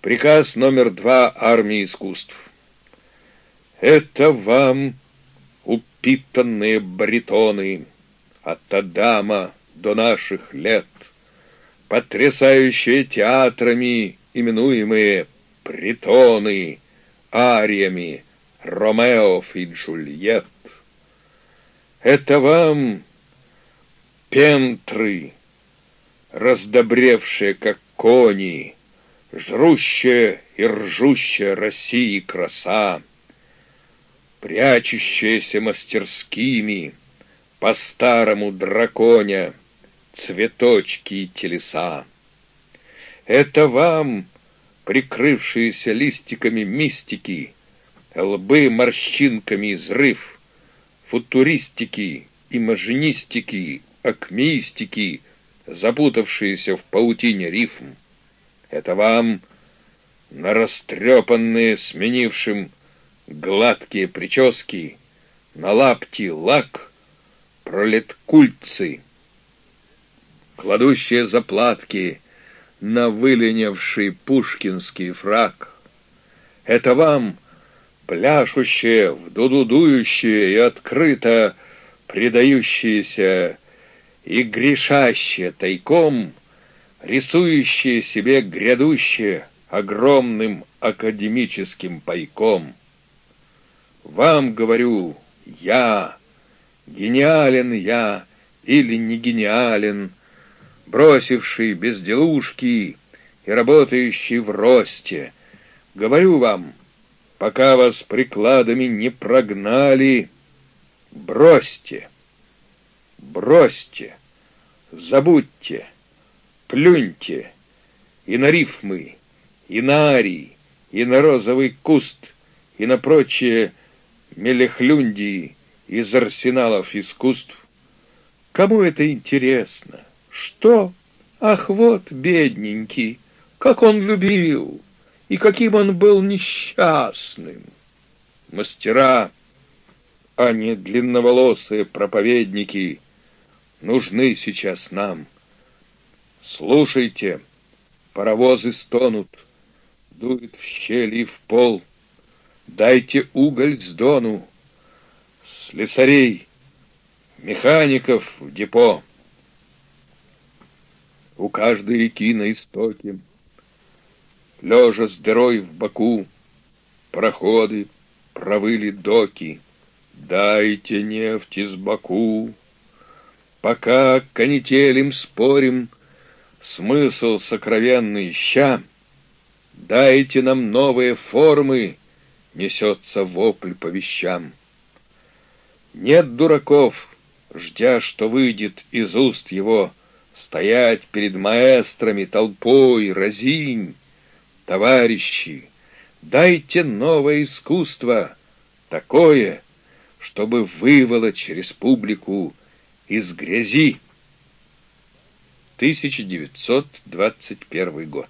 Приказ номер два армии искусств. Это вам, упитанные баритоны, от Адама до наших лет, потрясающие театрами именуемые притоны, ариями Ромео и Джульетт. Это вам пентры, раздобревшие, как кони, жрущая и ржущая России краса, прячущаяся мастерскими по старому драконя цветочки и телеса. Это вам, прикрывшиеся листиками мистики, лбы морщинками изрыв, футуристики, имажинистики, акмеистики, запутавшиеся в паутине рифм. Это вам, на растрепанные, сменившим гладкие прически, на лапти лак, пролеткульцы, кладущие заплатки на выленивший пушкинский фраг. Это вам, пляшущие, вдудудующие и открыто предающиеся и грешащие тайком, рисующие себе грядущее огромным академическим пайком. Вам говорю, я, гениален я или не гениален, бросивший безделушки и работающий в росте, говорю вам, пока вас прикладами не прогнали, бросьте, бросьте, забудьте, плюньте и на рифмы, и на арий, и на розовый куст, и на прочие мелехлюндии из арсеналов искусств. Кому это интересно? Что? Ах, вот бедненький, как он любил, и каким он был несчастным. Мастера, а не длинноволосые проповедники, нужны сейчас нам. Слушайте, паровозы стонут, дует в щели и в пол. Дайте уголь с дону, слесарей, механиков в депо. У каждой реки на истоке, лежа с дырой в боку, проходы, провыли доки. Дайте нефть из Баку. Пока канителем спорим, смысл сокровенный ища, Дайте нам новые формы, несется вопль по вещам. Нет дураков, ждя, что выйдет из уст его, Стоять перед маэстрами толпой, разинь. Товарищи, дайте новое искусство, такое, чтобы выволочь республику из грязи. 1921 год.